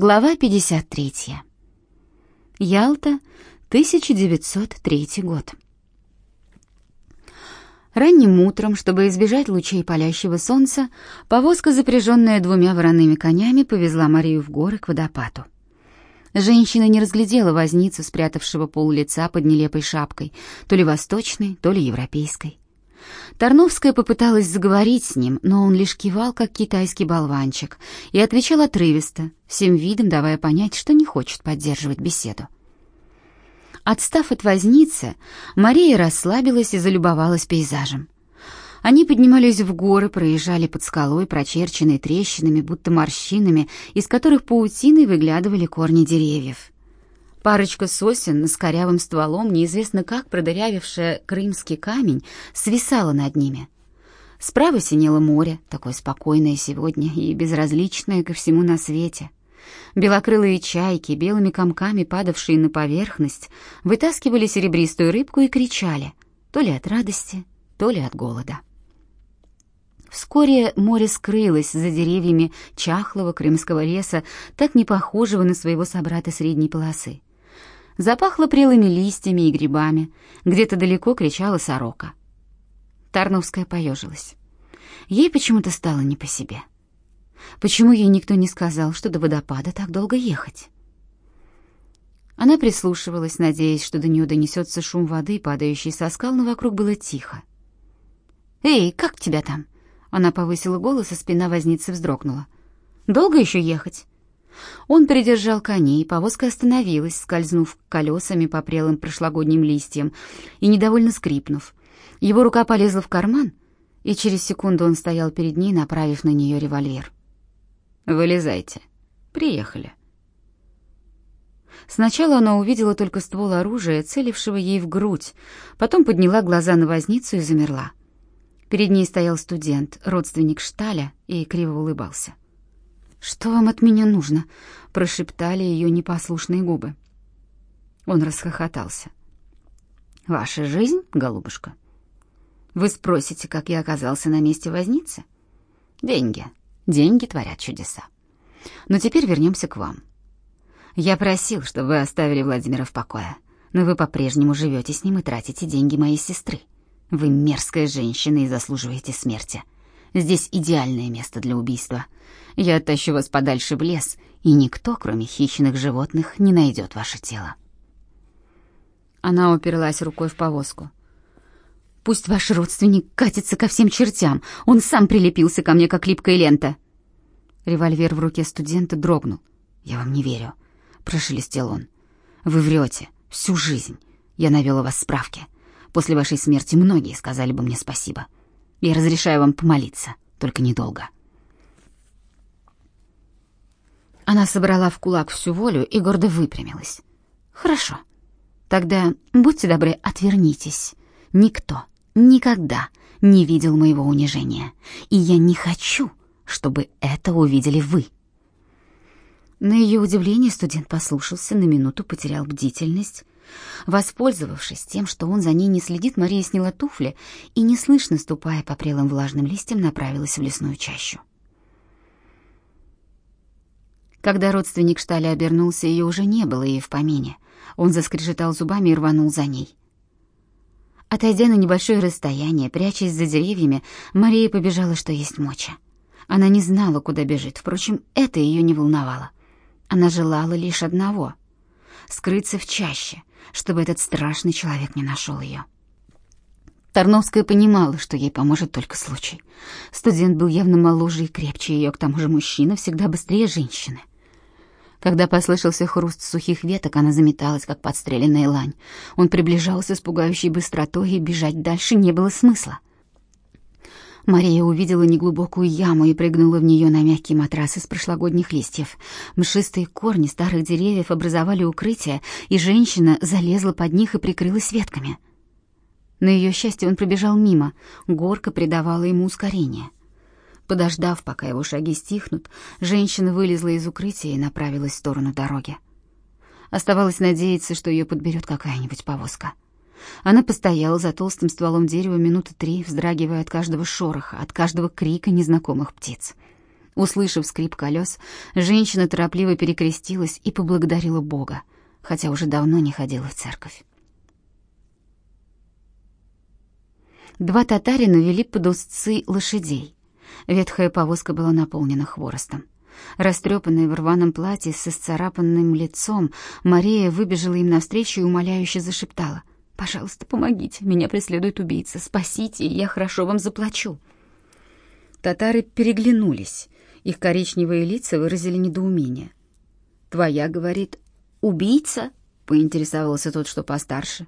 Глава 53. Ялта, 1903 год. Ранним утром, чтобы избежать лучей палящего солнца, повозка, запряженная двумя вороными конями, повезла Марию в горы к водопаду. Женщина не разглядела возницу, спрятавшего пол лица под нелепой шапкой, то ли восточной, то ли европейской. Тарновская попыталась заговорить с ним, но он лишь кивал, как китайский болванчик, и отвечал отрывисто, всем видом давая понять, что не хочет поддерживать беседу. Отстав от возницы, Мария расслабилась и залюбовалась пейзажем. Они поднимались в горы, проезжали под скалой, прочерченной трещинами, будто морщинами, из которых паутиной выглядывали корни деревьев. Парочка сосен с корявым стволом, неизвестно как продырявившая крымский камень, свисала над ними. Справа синело море, такое спокойное сегодня и безразличное ко всему на свете. Белокрылые чайки, белыми комками падавшие на поверхность, вытаскивали серебристую рыбку и кричали, то ли от радости, то ли от голода. Вскоре море скрылось за деревьями чахлого крымского леса, так не похожего на своего собрата средней полосы. Запахло прелыми листьями и грибами. Где-то далеко кричала сорока. Тарновская поежилась. Ей почему-то стало не по себе. Почему ей никто не сказал, что до водопада так долго ехать? Она прислушивалась, надеясь, что до нее донесется шум воды, падающей со скал, но вокруг было тихо. «Эй, как тебя там?» Она повысила голос, а спина возницы вздрогнула. «Долго еще ехать?» Он придержал коней, повозка остановилась, скользнув колесами по прелым прошлогодним листьям и недовольно скрипнув. Его рука полезла в карман, и через секунду он стоял перед ней, направив на нее револьвер. «Вылезайте. Приехали». Сначала она увидела только ствол оружия, целившего ей в грудь, потом подняла глаза на возницу и замерла. Перед ней стоял студент, родственник Шталя, и криво улыбался. «Что вам от меня нужно?» — прошептали ее непослушные губы. Он расхохотался. «Ваша жизнь, голубушка? Вы спросите, как я оказался на месте возницы? Деньги. Деньги творят чудеса. Но теперь вернемся к вам. Я просил, чтобы вы оставили Владимира в покое, но вы по-прежнему живете с ним и тратите деньги моей сестры. Вы мерзкая женщина и заслуживаете смерти. Здесь идеальное место для убийства. Я оттащу вас подальше в лес, и никто, кроме хищных животных, не найдет ваше тело. Она уперлась рукой в повозку. Пусть ваш родственник катится ко всем чертям. Он сам прилепился ко мне, как липкая лента. Револьвер в руке студента дрогнул. «Я вам не верю», — прошелестел он. «Вы врете. Всю жизнь. Я навел у вас справки. После вашей смерти многие сказали бы мне спасибо. Я разрешаю вам помолиться, только недолго». Она собрала в кулак всю волю и гордо выпрямилась. «Хорошо. Тогда, будьте добры, отвернитесь. Никто никогда не видел моего унижения, и я не хочу, чтобы это увидели вы». На ее удивление студент послушался, на минуту потерял бдительность. Воспользовавшись тем, что он за ней не следит, Мария сняла туфли и, неслышно ступая по прелым влажным листьям, направилась в лесную чащу. Когда родственник Шталя обернулся, ее уже не было и в помине. Он заскрежетал зубами и рванул за ней. Отойдя на небольшое расстояние, прячась за деревьями, Мария побежала, что есть моча. Она не знала, куда бежит, впрочем, это ее не волновало. Она желала лишь одного — скрыться в чаще, чтобы этот страшный человек не нашел ее. Тарновская понимала, что ей поможет только случай. Студент был явно моложе и крепче ее, к тому же мужчина всегда быстрее женщины. Когда послышался хруст сухих веток, она заметалась, как подстреленная лань. Он приближался с пугающей быстротой, и бежать дальше не было смысла. Мария увидела неглубокую яму и прыгнула в нее на мягкий матрас из прошлогодних листьев. Мшистые корни старых деревьев образовали укрытие, и женщина залезла под них и прикрылась ветками. На ее счастье он пробежал мимо, горка придавала ему ускорение. Подождав, пока его шаги стихнут, женщина вылезла из укрытия и направилась в сторону дороги. Оставалось надеяться, что ее подберет какая-нибудь повозка. Она постояла за толстым стволом дерева минуты три, вздрагивая от каждого шороха, от каждого крика незнакомых птиц. Услышав скрип колес, женщина торопливо перекрестилась и поблагодарила Бога, хотя уже давно не ходила в церковь. Два татарина вели под узцы лошадей. Ветхая повозка была наполнена хворостом. Растрепанная в рваном платье с исцарапанным лицом, Мария выбежала им навстречу и умоляюще зашептала. «Пожалуйста, помогите, меня преследует убийца, спасите, и я хорошо вам заплачу». Татары переглянулись, их коричневые лица выразили недоумение. «Твоя, — говорит, — убийца?» — поинтересовался тот, что постарше.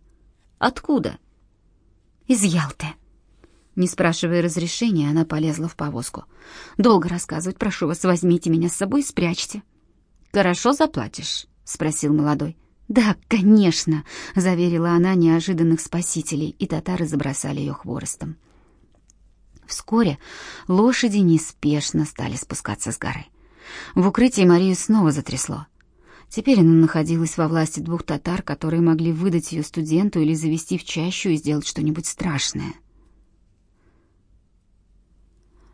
«Откуда?» «Из Ялты». Не спрашивая разрешения, она полезла в повозку. «Долго рассказывать, прошу вас, возьмите меня с собой и спрячьте». «Хорошо заплатишь?» — спросил молодой. «Да, конечно», — заверила она неожиданных спасителей, и татары забросали ее хворостом. Вскоре лошади неспешно стали спускаться с горы. В укрытии Марию снова затрясло. Теперь она находилась во власти двух татар, которые могли выдать ее студенту или завести в чащу и сделать что-нибудь страшное.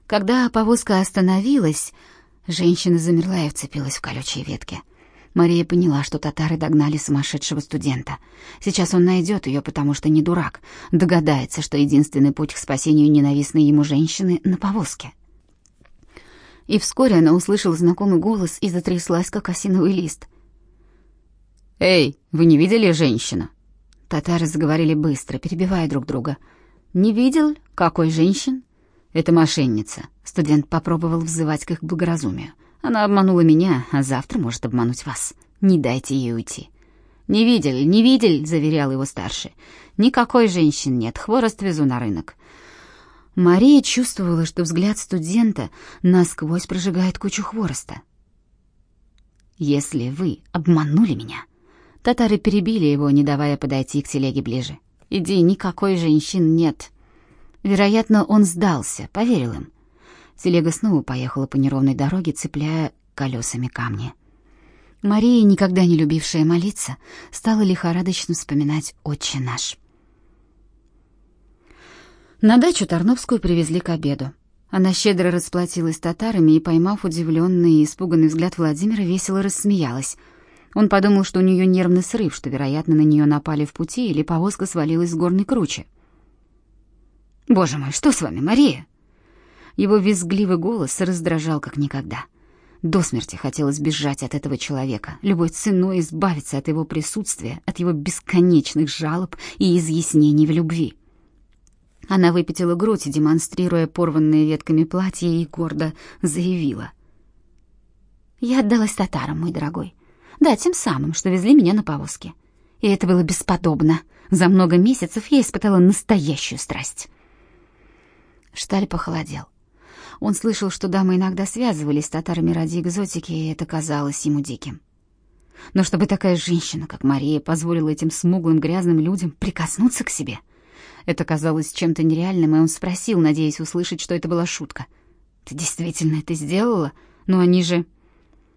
Когда повозка остановилась, женщина замерла и вцепилась в колючие ветки. Мария поняла, что татары догнали сумасшедшего студента. Сейчас он найдет ее, потому что не дурак, догадается, что единственный путь к спасению ненавистной ему женщины — на повозке. И вскоре она услышала знакомый голос и затряслась, как осиновый лист. «Эй, вы не видели женщину?» Татары заговорили быстро, перебивая друг друга. «Не видел? Какой женщин?» «Это мошенница». Студент попробовал взывать к их благоразумию. «Она обманула меня, а завтра может обмануть вас. Не дайте ей уйти». «Не видели, не видели», — заверял его старший. «Никакой женщин нет, хворост везу на рынок». Мария чувствовала, что взгляд студента насквозь прожигает кучу хвороста. «Если вы обманули меня...» Татары перебили его, не давая подойти к телеге ближе. «Иди, никакой женщин нет. Вероятно, он сдался, поверил им. Телега снова поехала по неровной дороге, цепляя колесами камни. Мария, никогда не любившая молиться, стала лихорадочно вспоминать «Отче наш». На дачу Тарновскую привезли к обеду. Она щедро расплатилась татарами и, поймав удивленный и испуганный взгляд Владимира, весело рассмеялась. Он подумал, что у нее нервный срыв, что, вероятно, на нее напали в пути или повозка свалилась с горной кручи. Боже мой, что с вами, Мария? Его визгливый голос раздражал как никогда. До смерти хотелось бежать от этого человека, любой ценой избавиться от его присутствия, от его бесконечных жалоб и изъяснений в любви. Она выпятила грудь, демонстрируя порванные ветками платье, и гордо заявила. «Я отдалась татарам, мой дорогой. Да, тем самым, что везли меня на повозке. И это было бесподобно. За много месяцев я испытала настоящую страсть». Шталь похолодел. Он слышал, что дамы иногда связывались с татарами ради экзотики, и это казалось ему диким. Но чтобы такая женщина, как Мария, позволила этим смуглым грязным людям прикоснуться к себе, это казалось чем-то нереальным, и он спросил, надеясь услышать, что это была шутка. «Ты действительно это сделала? Но они же...»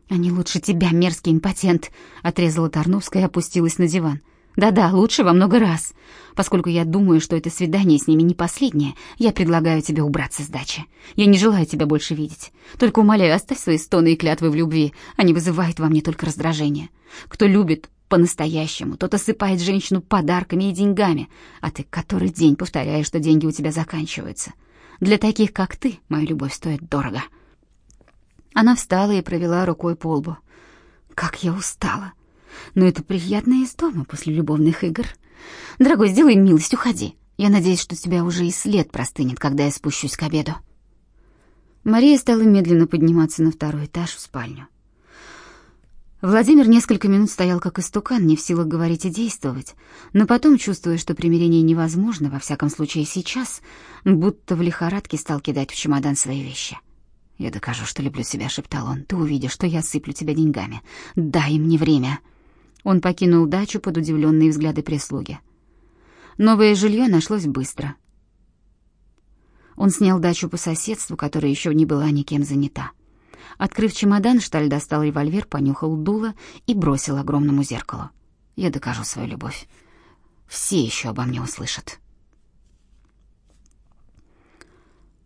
«Они лучше тебя, мерзкий импотент», — отрезала Тарновская и опустилась на диван. Да-да, лучше во много раз. Поскольку я думаю, что это свидание с ними не последнее, я предлагаю тебе убраться с дачи. Я не желаю тебя больше видеть. Только умоляю, оставь свои стоны и клятвы в любви. Они вызывают во мне только раздражение. Кто любит по-настоящему, тот осыпает женщину подарками и деньгами, а ты который день повторяешь, что деньги у тебя заканчиваются. Для таких, как ты, моя любовь стоит дорого. Она встала и провела рукой по лбу. Как я устала но это приятно из дома после любовных игр. Дорогой, сделай милость, уходи. Я надеюсь, что тебя уже и след простынет, когда я спущусь к обеду. Мария стала медленно подниматься на второй этаж в спальню. Владимир несколько минут стоял как истукан, не в силах говорить и действовать, но потом, чувствуя, что примирение невозможно, во всяком случае сейчас, будто в лихорадке стал кидать в чемодан свои вещи. «Я докажу, что люблю тебя», — шептал он. «Ты увидишь, что я сыплю тебя деньгами. Дай мне время». Он покинул дачу под удивленные взгляды прислуги. Новое жилье нашлось быстро. Он снял дачу по соседству, которая еще не была никем занята. Открыв чемодан, Шталь достал револьвер, понюхал дуло и бросил огромному зеркалу. «Я докажу свою любовь. Все еще обо мне услышат».